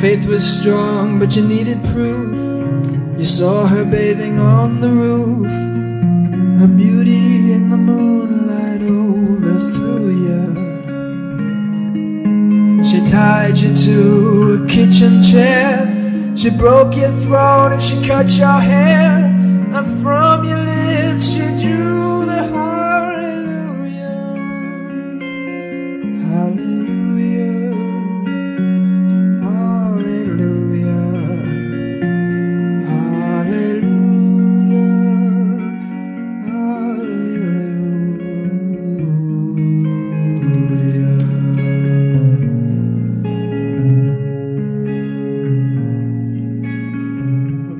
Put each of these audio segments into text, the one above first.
Faith was strong, but you needed proof. You saw her bathing on the roof. Her beauty in the moonlight overthrew you. She tied you to a kitchen chair. She broke your throat and she cut your hair. And from your lips she drew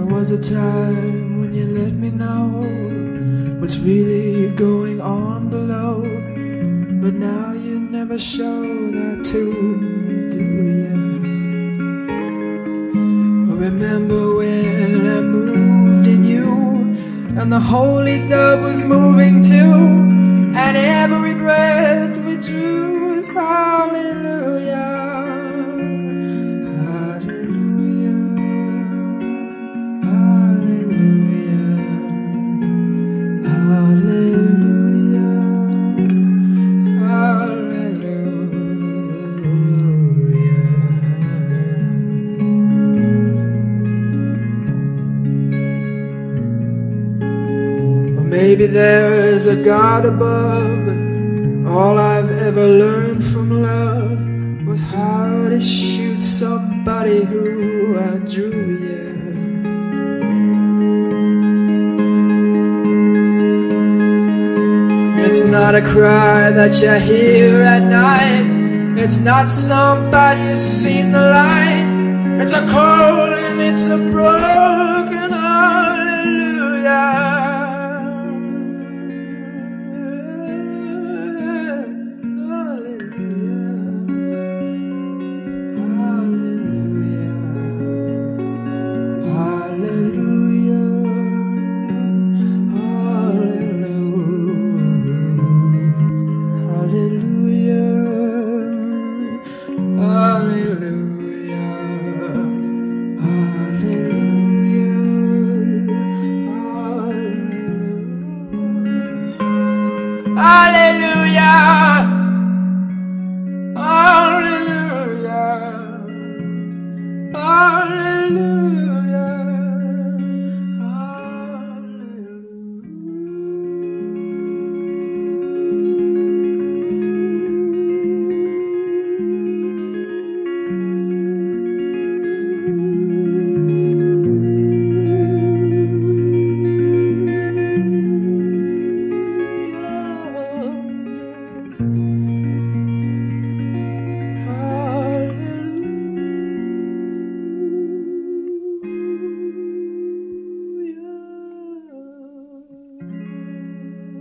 there was a time when you let me know what's really going on below. But now you never show that to me, do you? Remember when I moved in you, and the holy dove was moving too, Maybe there's a God above, all I've ever learned from love was how to shoot somebody who outdrew you. It's not a cry that you hear at night. It's not somebody who's seen the light. It's a call and it's a broken hallelujah. Hallelujah.